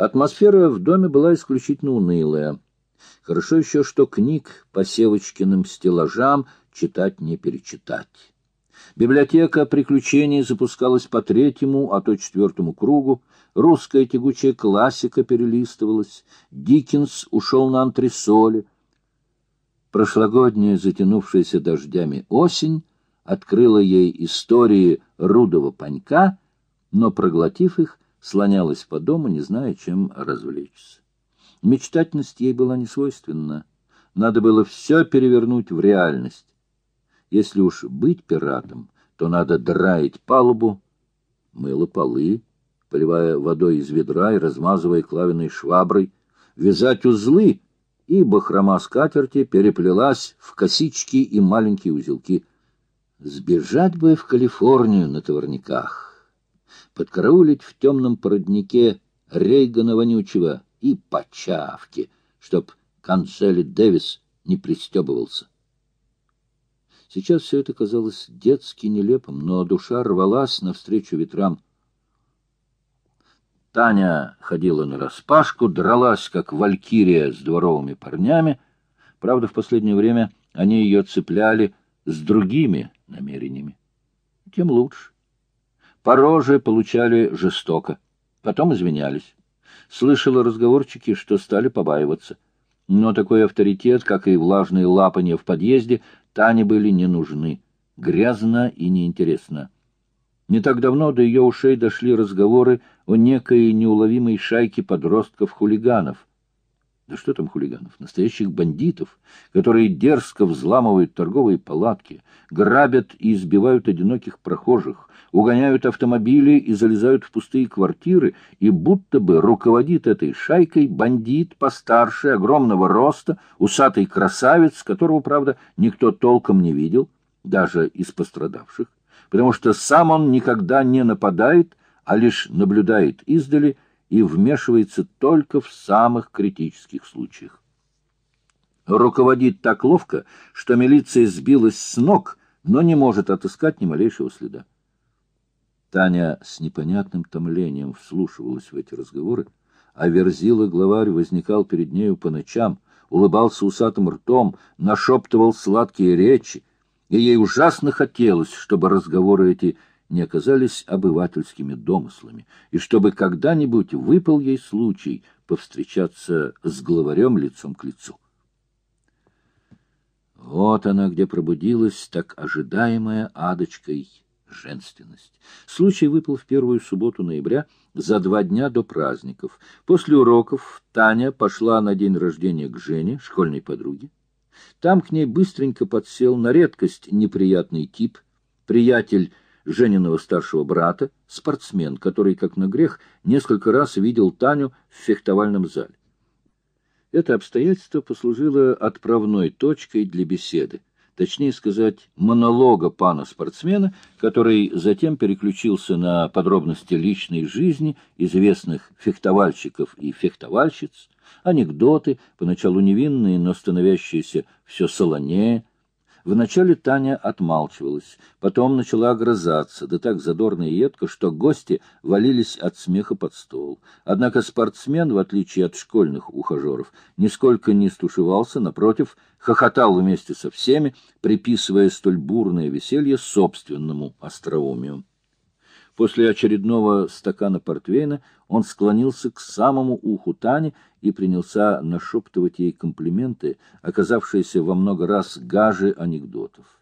Атмосфера в доме была исключительно унылая. Хорошо еще, что книг по Севочкиным стеллажам читать не перечитать. Библиотека приключений запускалась по третьему, а то четвертому кругу, русская тягучая классика перелистывалась, Диккенс ушел на антресоли. Прошлогодняя, затянувшаяся дождями осень, открыла ей истории рудого панька, но, проглотив их, слонялась по дому, не зная, чем развлечься. Мечтательность ей была несвойственна. Надо было все перевернуть в реальность. Если уж быть пиратом, то надо драить палубу, мыло полы, поливая водой из ведра и размазывая клавиной шваброй, вязать узлы, и бахрома скатерти переплелась в косички и маленькие узелки. Сбежать бы в Калифорнию на товарниках, подкараулить в темном породнике Рейгана вонючего и почавки, чтоб Канцели Дэвис не пристебывался. Сейчас все это казалось детски нелепым, но душа рвалась навстречу ветрам. Таня ходила нараспашку, дралась, как валькирия с дворовыми парнями. Правда, в последнее время они ее цепляли с другими намерениями. Тем лучше. По роже получали жестоко, потом извинялись. Слышала разговорчики, что стали побаиваться. Но такой авторитет, как и влажные лапанья в подъезде, Тане были не нужны. Грязно и неинтересно. Не так давно до ее ушей дошли разговоры о некой неуловимой шайке подростков-хулиганов. Да что там хулиганов? Настоящих бандитов, которые дерзко взламывают торговые палатки, грабят и избивают одиноких прохожих, угоняют автомобили и залезают в пустые квартиры, и будто бы руководит этой шайкой бандит постарше, огромного роста, усатый красавец, которого, правда, никто толком не видел, даже из пострадавших, потому что сам он никогда не нападает, а лишь наблюдает издали, и вмешивается только в самых критических случаях. Руководит так ловко, что милиция сбилась с ног, но не может отыскать ни малейшего следа. Таня с непонятным томлением вслушивалась в эти разговоры, а Верзила главарь возникал перед нею по ночам, улыбался усатым ртом, нашептывал сладкие речи, и ей ужасно хотелось, чтобы разговоры эти не оказались обывательскими домыслами, и чтобы когда-нибудь выпал ей случай повстречаться с главарем лицом к лицу. Вот она, где пробудилась так ожидаемая адочкой женственность. Случай выпал в первую субботу ноября, за два дня до праздников. После уроков Таня пошла на день рождения к Жене, школьной подруге. Там к ней быстренько подсел на редкость неприятный тип, приятель Жениного старшего брата, спортсмен, который, как на грех, несколько раз видел Таню в фехтовальном зале. Это обстоятельство послужило отправной точкой для беседы, точнее сказать, монолога пана-спортсмена, который затем переключился на подробности личной жизни известных фехтовальщиков и фехтовальщиц, анекдоты, поначалу невинные, но становящиеся все солонее, Вначале Таня отмалчивалась, потом начала огрызаться, да так задорно и едко, что гости валились от смеха под стол. Однако спортсмен, в отличие от школьных ухажеров, нисколько не стушевался, напротив, хохотал вместе со всеми, приписывая столь бурное веселье собственному остроумию. После очередного стакана портвейна он склонился к самому уху Тани и принялся нашептывать ей комплименты, оказавшиеся во много раз гаже анекдотов.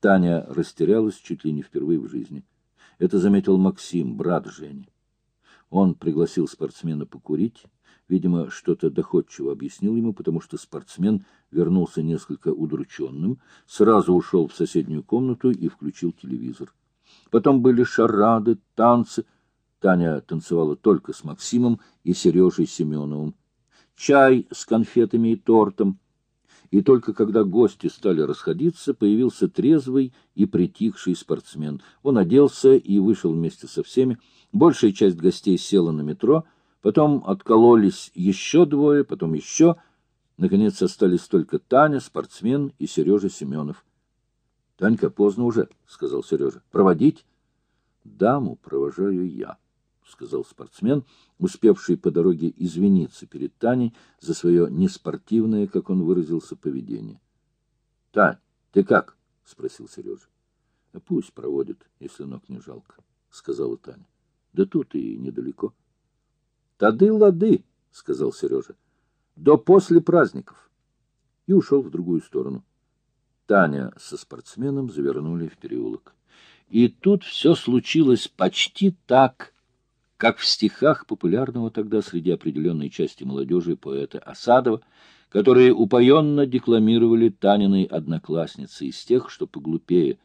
Таня растерялась чуть ли не впервые в жизни. Это заметил Максим, брат Жени. Он пригласил спортсмена покурить, видимо, что-то доходчиво объяснил ему, потому что спортсмен вернулся несколько удрученным, сразу ушел в соседнюю комнату и включил телевизор. Потом были шарады, танцы. Таня танцевала только с Максимом и Сережей Семеновым. Чай с конфетами и тортом. И только когда гости стали расходиться, появился трезвый и притихший спортсмен. Он оделся и вышел вместе со всеми. Большая часть гостей села на метро, потом откололись еще двое, потом еще. Наконец остались только Таня, спортсмен и Сережа Семенов. — Танька, поздно уже, — сказал Сережа. — Проводить? — Даму провожаю я. — сказал спортсмен, успевший по дороге извиниться перед Таней за свое неспортивное, как он выразился, поведение. — Тань, ты как? — спросил Сережа. — Пусть проводит, если ног не жалко, — сказала Таня. — Да тут и недалеко. — Тады лады, — сказал Сережа. — До после праздников. И ушел в другую сторону. Таня со спортсменом завернули в переулок. И тут все случилось почти так, как в стихах популярного тогда среди определенной части молодежи поэта Осадова, которые упоенно декламировали Таниной одноклассницы из тех, что поглупее.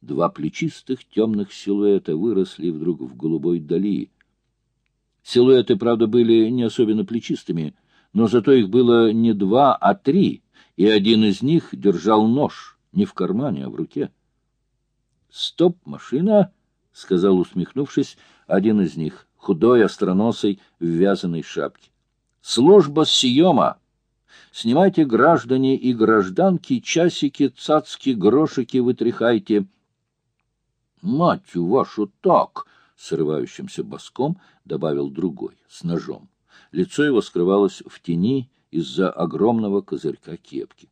Два плечистых темных силуэта выросли вдруг в голубой дали. Силуэты, правда, были не особенно плечистыми, но зато их было не два, а три, и один из них держал нож не в кармане, а в руке. «Стоп, машина!» — сказал, усмехнувшись, один из них, худой, остроносый, в вязаной шапке. «Служба съема! Снимайте, граждане и гражданки, часики, цацки, грошики вытряхайте!» «Мать вашу, так!» — срывающимся боском добавил другой, с ножом. Лицо его скрывалось в тени из-за огромного козырька кепки.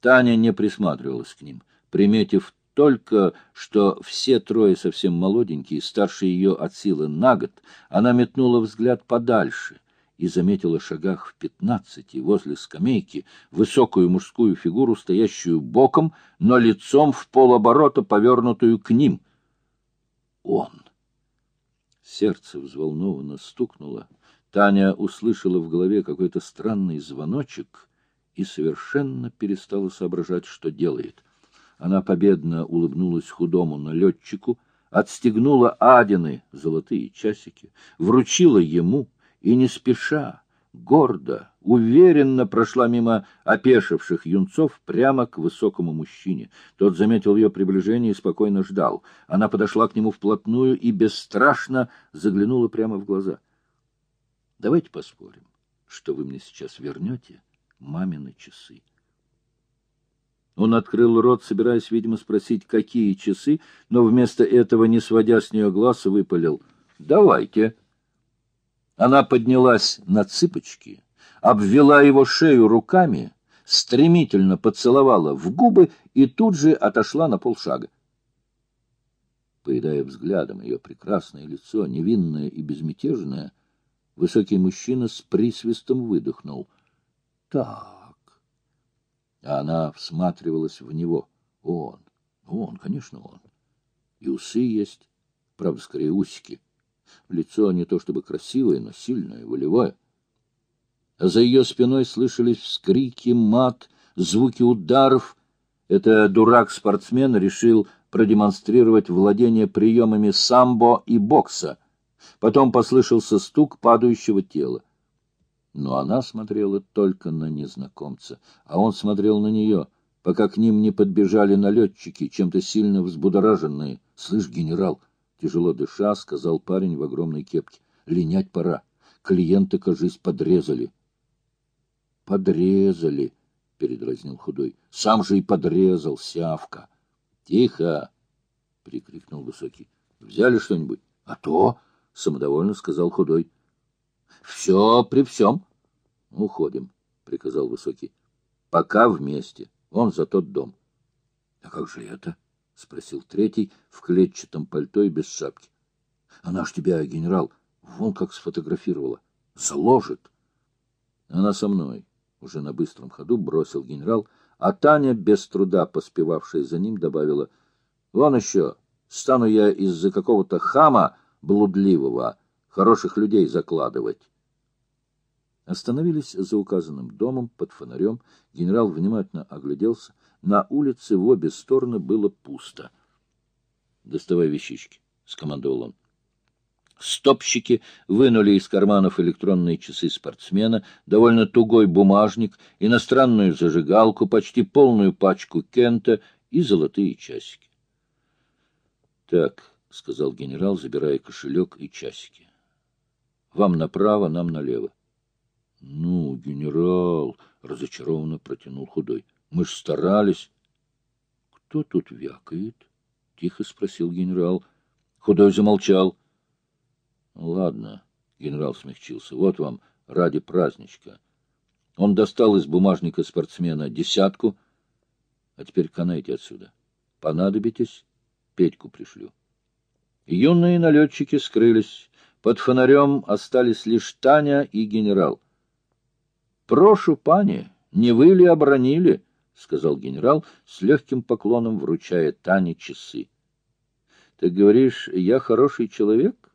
Таня не присматривалась к ним, приметив только что все трое совсем молоденькие, старше ее от силы на год, она метнула взгляд подальше и заметила шагах в пятнадцати возле скамейки высокую мужскую фигуру, стоящую боком, но лицом в полоборота, повернутую к ним. Он! Сердце взволнованно стукнуло. Таня услышала в голове какой-то странный звоночек и совершенно перестала соображать, что делает. Она победно улыбнулась худому налетчику, отстегнула Адины золотые часики, вручила ему и не спеша, гордо, уверенно прошла мимо опешивших юнцов прямо к высокому мужчине. Тот заметил ее приближение и спокойно ждал. Она подошла к нему вплотную и бесстрашно заглянула прямо в глаза. — Давайте поспорим, что вы мне сейчас вернете мамины часы. Он открыл рот, собираясь, видимо, спросить, какие часы, но вместо этого, не сводя с нее глаз, выпалил. «Давайте». Она поднялась на цыпочки, обвела его шею руками, стремительно поцеловала в губы и тут же отошла на полшага. Поедая взглядом ее прекрасное лицо, невинное и безмятежное, высокий мужчина с присвистом выдохнул. — Так а она всматривалась в него. Он, он, конечно, он. И усы есть, правда, скорее усики. Лицо не то чтобы красивое, но сильное, волевое. А за ее спиной слышались вскрики, мат, звуки ударов. Это дурак-спортсмен решил продемонстрировать владение приемами самбо и бокса. Потом послышался стук падающего тела. Но она смотрела только на незнакомца, а он смотрел на нее, пока к ним не подбежали налетчики, чем-то сильно взбудораженные. — Слышь, генерал, — тяжело дыша, — сказал парень в огромной кепке, — линять пора. Клиенты, кажись, подрезали. — Подрезали, — передразнил худой. — Сам же и подрезал, сявка. — Тихо! — прикрикнул высокий. — Взяли что-нибудь? — А то! — самодовольно сказал худой. — Все при всем. — Уходим, — приказал Высокий. — Пока вместе. Он за тот дом. — А как же это? — спросил третий в клетчатом пальто и без шапки. — Она ж тебя, генерал, вон как сфотографировала. Заложит. — Она со мной. Уже на быстром ходу бросил генерал, а Таня, без труда поспевавшая за ним, добавила. — Вон еще. Стану я из-за какого-то хама блудливого хороших людей закладывать. Остановились за указанным домом под фонарем. Генерал внимательно огляделся. На улице в обе стороны было пусто. — Доставай вещички, — скомандовал он. Стопщики вынули из карманов электронные часы спортсмена, довольно тугой бумажник, иностранную зажигалку, почти полную пачку кента и золотые часики. — Так, — сказал генерал, забирая кошелек и часики. — Вам направо, нам налево. — Ну, генерал, — разочарованно протянул худой, — мы ж старались. — Кто тут вякает? — тихо спросил генерал. Худой замолчал. Ладно, генерал смягчился, вот вам ради праздничка. Он достал из бумажника спортсмена десятку, а теперь канайте отсюда. Понадобитесь, Петьку пришлю. Юные налетчики скрылись. Под фонарем остались лишь Таня и генерал. — Прошу, пани, не вы ли обронили? — сказал генерал, с легким поклоном вручая Тане часы. — Ты говоришь, я хороший человек?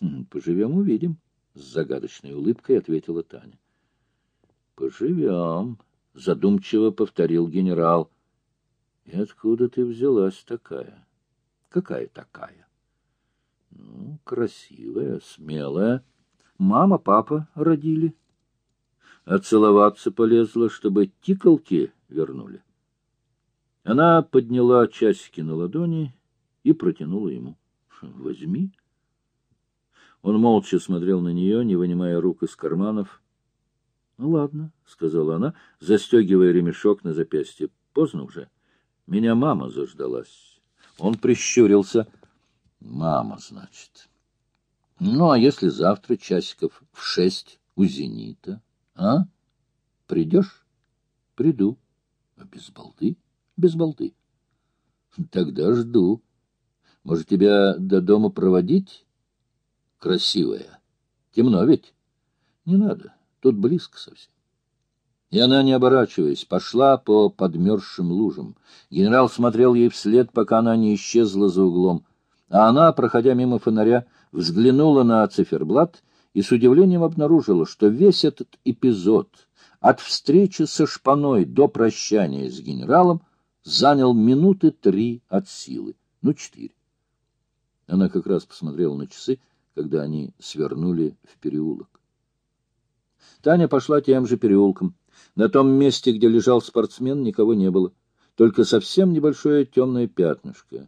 Хм, — Поживем, увидим, — с загадочной улыбкой ответила Таня. — Поживем, — задумчиво повторил генерал. — И откуда ты взялась такая? — Какая такая? — Ну, красивая, смелая. Мама, папа родили. А целоваться полезла, чтобы тиколки вернули. Она подняла часики на ладони и протянула ему. — Возьми. Он молча смотрел на нее, не вынимая рук из карманов. — Ну, ладно, — сказала она, застегивая ремешок на запястье. — Поздно уже. Меня мама заждалась. Он прищурился. — Мама, значит. — Ну, а если завтра часиков в шесть у «Зенита», а? Придешь? — Приду. А без балды? Без балды. Тогда жду. Может, тебя до дома проводить? Красивая. Темно ведь? Не надо. Тут близко совсем. И она, не оборачиваясь, пошла по подмерзшим лужам. Генерал смотрел ей вслед, пока она не исчезла за углом. А она, проходя мимо фонаря, взглянула на циферблат и с удивлением обнаружила, что весь этот эпизод от встречи со шпаной до прощания с генералом занял минуты три от силы, ну, четыре. Она как раз посмотрела на часы, когда они свернули в переулок. Таня пошла тем же переулком. На том месте, где лежал спортсмен, никого не было. Только совсем небольшое темное пятнышко.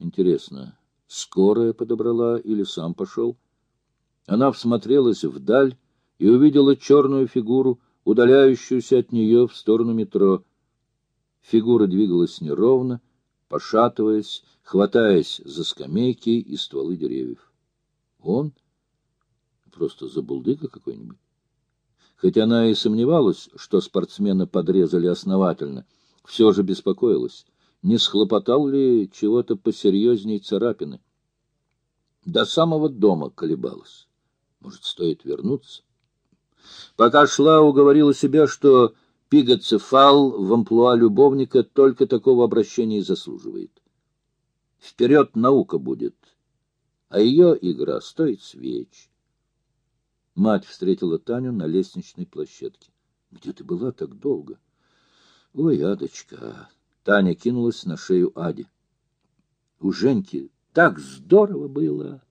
Интересно, скорая подобрала или сам пошел? Она всмотрелась вдаль и увидела черную фигуру, удаляющуюся от нее в сторону метро. Фигура двигалась неровно, пошатываясь, хватаясь за скамейки и стволы деревьев. Он? Просто забулдыга какой-нибудь. Хотя она и сомневалась, что спортсмена подрезали основательно, все же беспокоилась, не схлопотал ли чего-то посерьезней царапины. До самого дома колебалась. Может, стоит вернуться? Пока шла, уговорила себя, что пигоцефал в амплуа любовника только такого обращения и заслуживает. Вперед наука будет, а ее игра стоит свеч. Мать встретила Таню на лестничной площадке. — Где ты была так долго? — Ой, Адочка! Таня кинулась на шею Ади. — У Женьки так здорово было!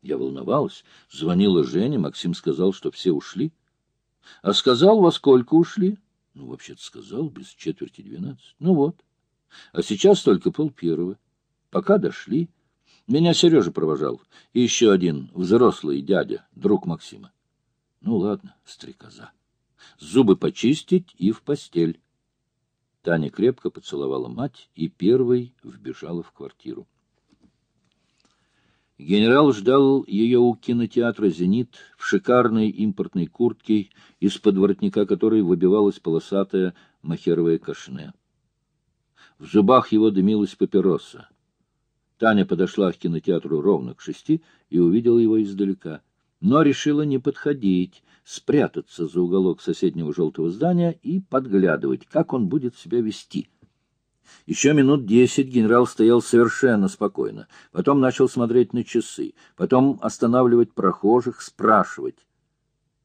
Я волновалась. Звонила Женя, Максим сказал, что все ушли. — А сказал, во сколько ушли? — Ну, вообще-то сказал, без четверти двенадцать. Ну вот. А сейчас только пол первого. Пока дошли. Меня Сережа провожал. И еще один взрослый дядя, друг Максима. Ну, ладно, стрекоза. Зубы почистить и в постель. Таня крепко поцеловала мать и первой вбежала в квартиру. Генерал ждал ее у кинотеатра «Зенит» в шикарной импортной куртке, из-под воротника которой выбивалась полосатая махеровая кашне. В зубах его дымилась папироса. Таня подошла к кинотеатру ровно к шести и увидела его издалека, но решила не подходить, спрятаться за уголок соседнего желтого здания и подглядывать, как он будет себя вести — еще минут десять генерал стоял совершенно спокойно, потом начал смотреть на часы, потом останавливать прохожих, спрашивать.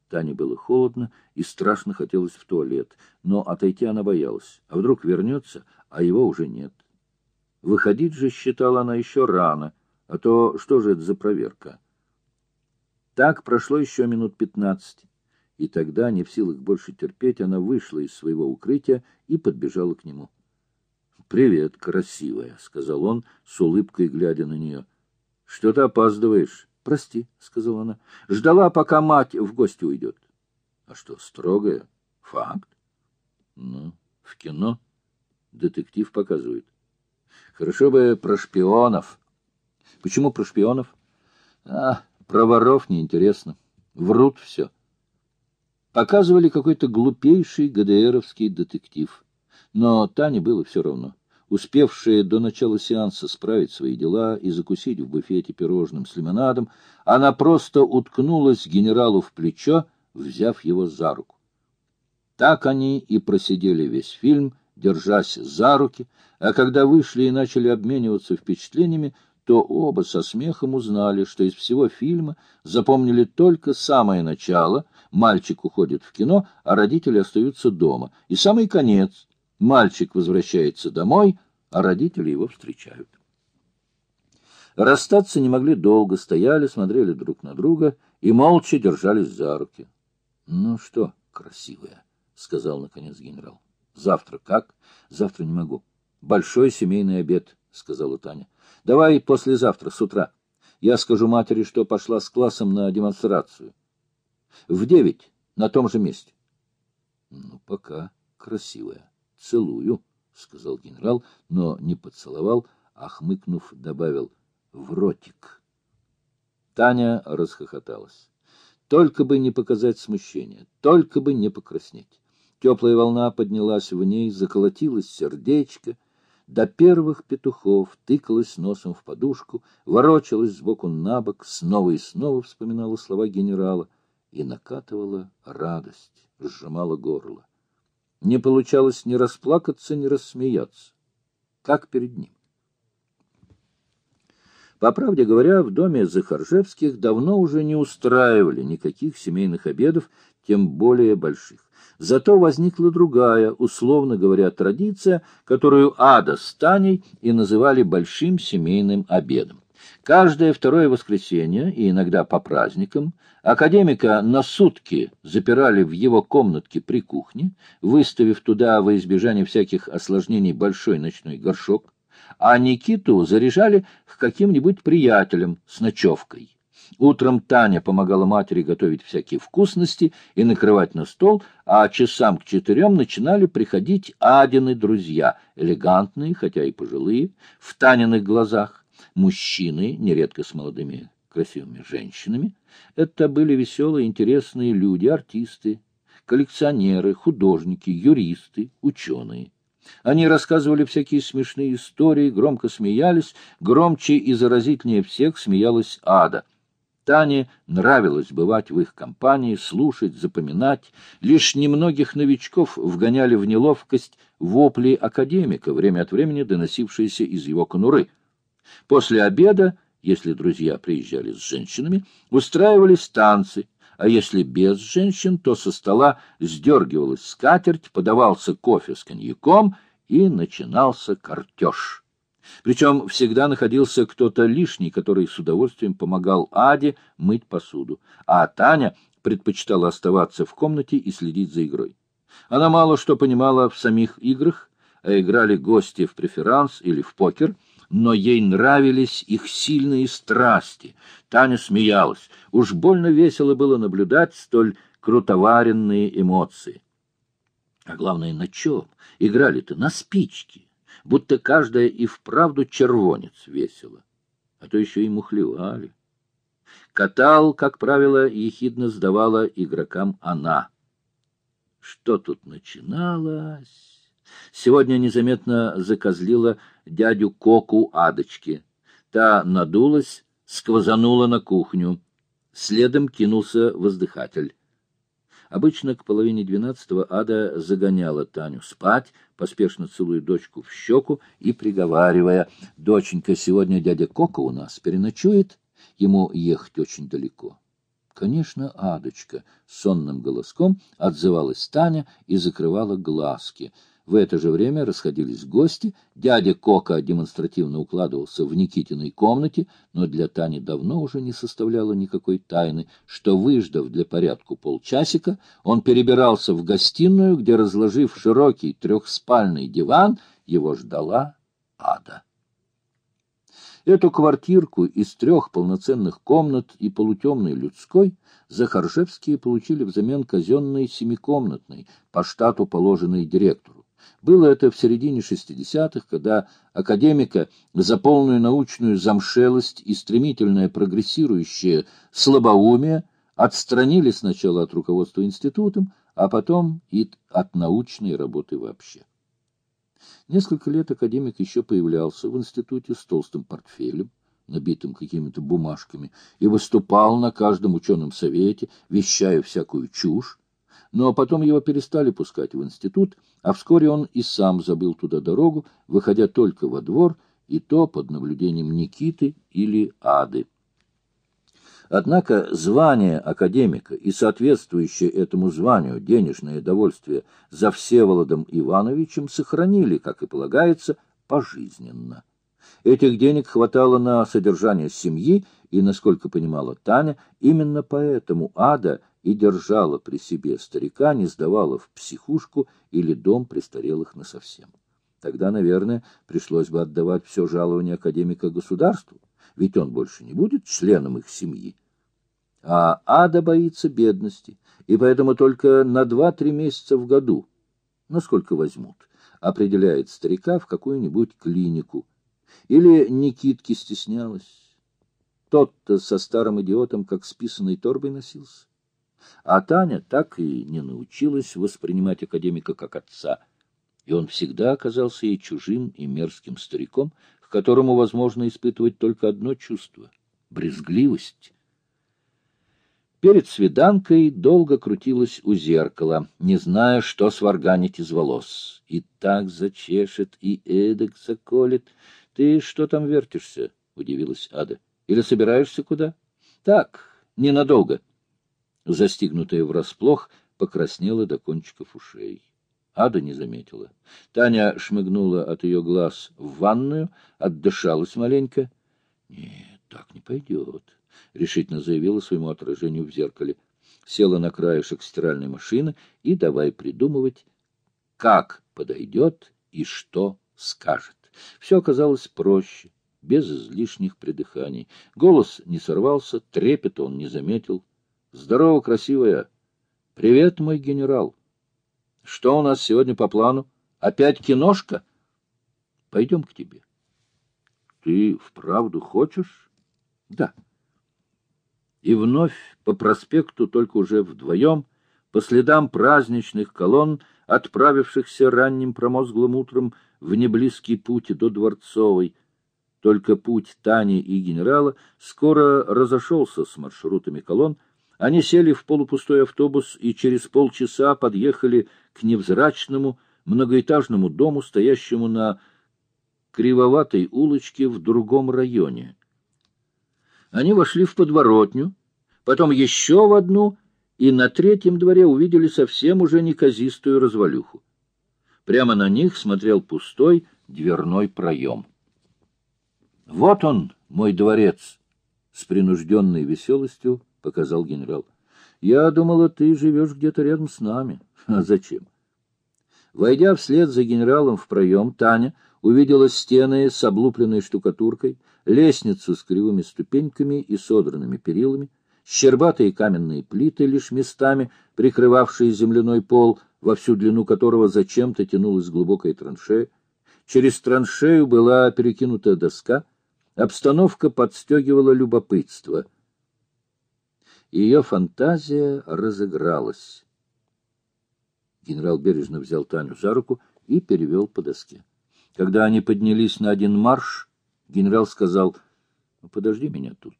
Тане было холодно и страшно хотелось в туалет, но отойти она боялась. А вдруг вернется, а его уже нет. Выходить же, считала она, еще рано, а то что же это за проверка? Так прошло еще минут пятнадцать, и тогда, не в силах больше терпеть, она вышла из своего укрытия и подбежала к нему. — Привет, красивая, — сказал он, с улыбкой глядя на нее. — Что ты опаздываешь? — Прости, — сказала она. — Ждала, пока мать в гости уйдет. — А что, строгая? — Факт. — Ну, в кино детектив показывает. — Хорошо бы про шпионов. — Почему про шпионов? — А, Про воров неинтересно. Врут все. Показывали какой-то глупейший ГДРовский детектив. Но Тане было все равно. Успевшая до начала сеанса справить свои дела и закусить в буфете пирожным с лимонадом, она просто уткнулась генералу в плечо, взяв его за руку. Так они и просидели весь фильм, держась за руки, а когда вышли и начали обмениваться впечатлениями, то оба со смехом узнали, что из всего фильма запомнили только самое начало, мальчик уходит в кино, а родители остаются дома, и самый конец, мальчик возвращается домой, а родители его встречают. Расстаться не могли долго, стояли, смотрели друг на друга и молча держались за руки. — Ну что, красивая, — сказал наконец генерал. — Завтра как? — Завтра не могу. — Большой семейный обед, — сказала Таня. — Давай послезавтра, с утра. Я скажу матери, что пошла с классом на демонстрацию. В девять, на том же месте. — Ну, пока, красивая. Целую, — сказал генерал, но не поцеловал, а, хмыкнув, добавил «в ротик». Таня расхохоталась. Только бы не показать смущение, только бы не покраснеть. Теплая волна поднялась в ней, заколотилось сердечко, до первых петухов тыкалась носом в подушку, ворочалась сбоку на бок, снова и снова вспоминала слова генерала и накатывала радость, сжимала горло. Не получалось ни расплакаться, ни рассмеяться, как перед ним. По правде говоря, в доме Захаржевских давно уже не устраивали никаких семейных обедов, тем более больших. Зато возникла другая, условно говоря, традиция, которую Ада с Таней и называли большим семейным обедом. Каждое второе воскресенье, и иногда по праздникам, академика на сутки запирали в его комнатке при кухне, выставив туда во избежание всяких осложнений большой ночной горшок, а Никиту заряжали к каким-нибудь приятелям с ночевкой. Утром Таня помогала матери готовить всякие вкусности и накрывать на стол, а часам к четырем начинали приходить Адины друзья, элегантные, хотя и пожилые, в Таниных глазах, мужчины, нередко с молодыми красивыми женщинами. Это были веселые, интересные люди, артисты, коллекционеры, художники, юристы, ученые. Они рассказывали всякие смешные истории, громко смеялись, громче и заразительнее всех смеялась Ада — Тане нравилось бывать в их компании, слушать, запоминать. Лишь немногих новичков вгоняли в неловкость вопли академика, время от времени доносившиеся из его конуры. После обеда, если друзья приезжали с женщинами, устраивались танцы, а если без женщин, то со стола сдергивалась скатерть, подавался кофе с коньяком и начинался картеж. Причем всегда находился кто-то лишний, который с удовольствием помогал Аде мыть посуду, а Таня предпочитала оставаться в комнате и следить за игрой. Она мало что понимала в самих играх, а играли гости в преферанс или в покер, но ей нравились их сильные страсти. Таня смеялась. Уж больно весело было наблюдать столь крутоваренные эмоции. А главное, на чем? Играли-то на спички будто каждая и вправду червонец весело, а то еще и мухлевали. Катал, как правило, ехидно сдавала игрокам она. Что тут начиналось? Сегодня незаметно закозлила дядю Коку Адочки. Та надулась, сквозанула на кухню. Следом кинулся воздыхатель. Обычно к половине двенадцатого Ада загоняла Таню спать, поспешно целуя дочку в щеку и приговаривая, «Доченька, сегодня дядя Кока у нас переночует, ему ехать очень далеко». Конечно, Адочка, сонным голоском отзывалась Таня и закрывала глазки — в это же время расходились гости. Дядя Кока демонстративно укладывался в Никитиной комнате, но для Тани давно уже не составляло никакой тайны, что, выждав для порядку полчасика, он перебирался в гостиную, где, разложив широкий трехспальный диван, его ждала ада. Эту квартирку из трех полноценных комнат и полутемной людской Захаржевские получили взамен казенной семикомнатной, по штату положенной директору. Было это в середине 60-х, когда академика за полную научную замшелость и стремительное прогрессирующее слабоумие отстранили сначала от руководства институтом, а потом и от научной работы вообще. Несколько лет академик еще появлялся в институте с толстым портфелем, набитым какими-то бумажками, и выступал на каждом ученом совете, вещая всякую чушь, но потом его перестали пускать в институт, а вскоре он и сам забыл туда дорогу, выходя только во двор, и то под наблюдением Никиты или Ады. Однако звание академика и соответствующее этому званию денежное довольствие за Всеволодом Ивановичем сохранили, как и полагается, пожизненно. Этих денег хватало на содержание семьи, и, насколько понимала Таня, именно поэтому Ада и держала при себе старика, не сдавала в психушку или дом престарелых насовсем. Тогда, наверное, пришлось бы отдавать все жалование академика государству, ведь он больше не будет членом их семьи. А Ада боится бедности, и поэтому только на два-три месяца в году, насколько возьмут, определяет старика в какую-нибудь клинику. Или Никитки стеснялась. Тот-то со старым идиотом как с писаной торбой носился. А Таня так и не научилась воспринимать академика как отца, и он всегда оказался ей чужим и мерзким стариком, к которому возможно испытывать только одно чувство — брезгливость. Перед свиданкой долго крутилась у зеркала, не зная, что сварганить из волос. И так зачешет, и эдак заколет. — Ты что там вертишься? — удивилась Ада. — Или собираешься куда? — Так, ненадолго застигнутая врасплох, покраснела до кончиков ушей. Ада не заметила. Таня шмыгнула от ее глаз в ванную, отдышалась маленько. — Нет, так не пойдет, — решительно заявила своему отражению в зеркале. Села на краешек стиральной машины и давай придумывать, как подойдет и что скажет. Все оказалось проще, без излишних придыханий. Голос не сорвался, трепет он не заметил. Здорово, красивая. Привет, мой генерал. Что у нас сегодня по плану? Опять киношка? Пойдем к тебе. Ты вправду хочешь? Да. И вновь по проспекту, только уже вдвоем, по следам праздничных колонн, отправившихся ранним промозглым утром в неблизкий путь до Дворцовой, только путь Тани и генерала скоро разошелся с маршрутами колонн, они сели в полупустой автобус и через полчаса подъехали к невзрачному многоэтажному дому, стоящему на кривоватой улочке в другом районе. Они вошли в подворотню, потом еще в одну, и на третьем дворе увидели совсем уже неказистую развалюху. Прямо на них смотрел пустой дверной проем. — Вот он, мой дворец! — с принужденной веселостью показал генерал. Я думала, ты живешь где-то рядом с нами. А зачем? Войдя вслед за генералом в проем, Таня увидела стены с облупленной штукатуркой, лестницу с кривыми ступеньками и содранными перилами, щербатые каменные плиты, лишь местами прикрывавшие земляной пол, во всю длину которого зачем-то тянулась глубокая траншея. Через траншею была перекинута доска. Обстановка подстегивала любопытство — ее фантазия разыгралась. Генерал бережно взял Таню за руку и перевел по доске. Когда они поднялись на один марш, генерал сказал, «Ну, «Подожди меня тут».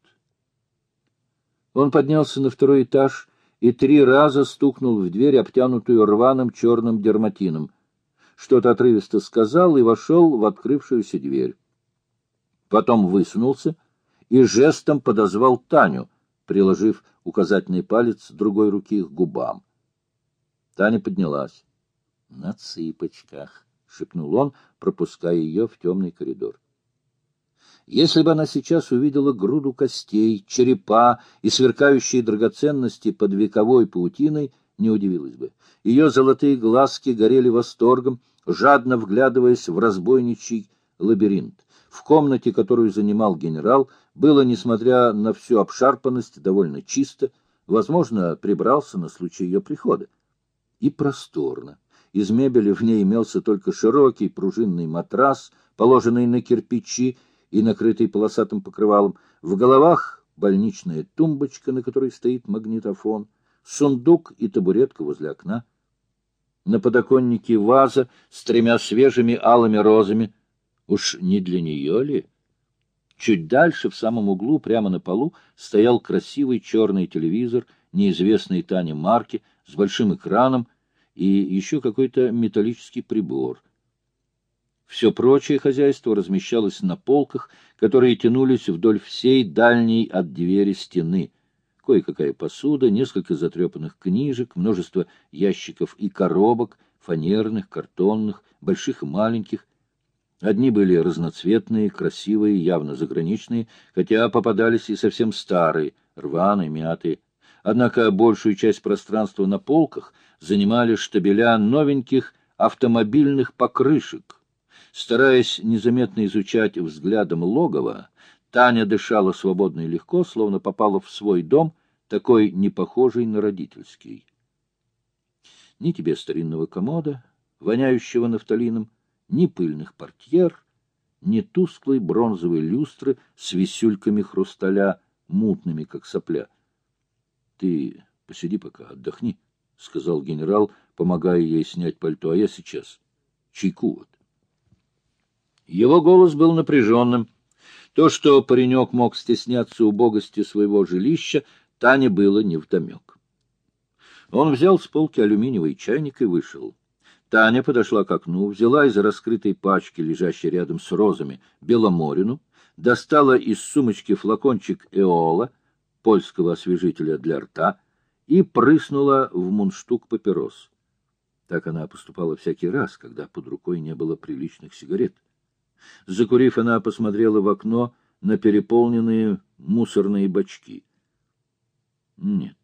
Он поднялся на второй этаж и три раза стукнул в дверь, обтянутую рваным черным дерматином. Что-то отрывисто сказал и вошел в открывшуюся дверь. Потом высунулся и жестом подозвал Таню — приложив указательный палец другой руки к губам. Таня поднялась. — На цыпочках, — шепнул он, пропуская ее в темный коридор. Если бы она сейчас увидела груду костей, черепа и сверкающие драгоценности под вековой паутиной, не удивилась бы. Ее золотые глазки горели восторгом, жадно вглядываясь в разбойничий лабиринт. В комнате, которую занимал генерал, было, несмотря на всю обшарпанность, довольно чисто, возможно, прибрался на случай ее прихода. И просторно, Из мебели в ней имелся только широкий пружинный матрас, положенный на кирпичи и накрытый полосатым покрывалом. В головах больничная тумбочка, на которой стоит магнитофон, сундук и табуретка возле окна. На подоконнике ваза с тремя свежими алыми розами. Уж не для нее ли? Чуть дальше, в самом углу, прямо на полу, стоял красивый черный телевизор неизвестной Тане марки с большим экраном и еще какой-то металлический прибор. Все прочее хозяйство размещалось на полках, которые тянулись вдоль всей дальней от двери стены. Кое-какая посуда, несколько затрепанных книжек, множество ящиков и коробок, фанерных, картонных, больших и маленьких, Одни были разноцветные, красивые, явно заграничные, хотя попадались и совсем старые, рваные, мятые. Однако большую часть пространства на полках занимали штабеля новеньких автомобильных покрышек. Стараясь незаметно изучать взглядом логово, Таня дышала свободно и легко, словно попала в свой дом, такой не похожий на родительский. Ни тебе старинного комода, воняющего нафталином, ни пыльных портьер, ни тусклой бронзовой люстры с висюльками хрусталя, мутными, как сопля. — Ты посиди пока, отдохни, — сказал генерал, помогая ей снять пальто, — а я сейчас. Чайку вот. Его голос был напряженным. То, что паренек мог стесняться убогости своего жилища, Тане было невдомек. Он взял с полки алюминиевый чайник и вышел. Таня подошла к окну, взяла из раскрытой пачки, лежащей рядом с розами, беломорину, достала из сумочки флакончик эола, польского освежителя для рта, и прыснула в мундштук папирос. Так она поступала всякий раз, когда под рукой не было приличных сигарет. Закурив, она посмотрела в окно на переполненные мусорные бачки. Нет,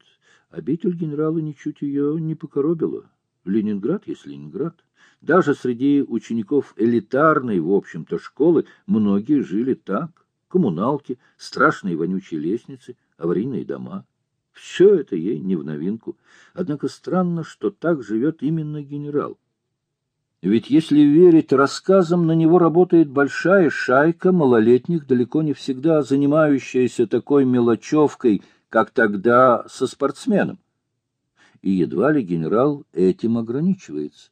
обитель генерала ничуть ее не покоробила. Ленинград есть Ленинград. Даже среди учеников элитарной, в общем-то, школы многие жили так. Коммуналки, страшные вонючие лестницы, аварийные дома. Все это ей не в новинку. Однако странно, что так живет именно генерал. Ведь если верить рассказам, на него работает большая шайка малолетних, далеко не всегда занимающаяся такой мелочевкой, как тогда со спортсменом и едва ли генерал этим ограничивается.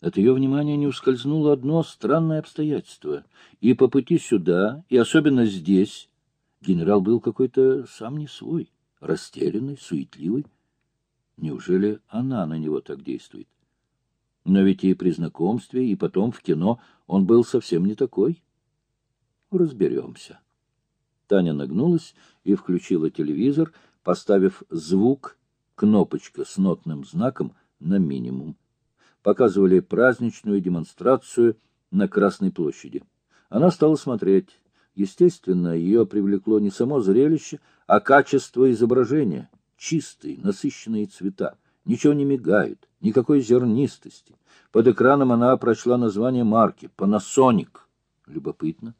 От ее внимания не ускользнуло одно странное обстоятельство. И по пути сюда, и особенно здесь, генерал был какой-то сам не свой, растерянный, суетливый. Неужели она на него так действует? Но ведь и при знакомстве, и потом в кино он был совсем не такой. Разберемся. Таня нагнулась и включила телевизор, поставив звук кнопочка с нотным знаком на минимум. Показывали праздничную демонстрацию на Красной площади. Она стала смотреть. Естественно, ее привлекло не само зрелище, а качество изображения. Чистые, насыщенные цвета. Ничего не мигает, никакой зернистости. Под экраном она прочла название марки — «Панасоник». Любопытно.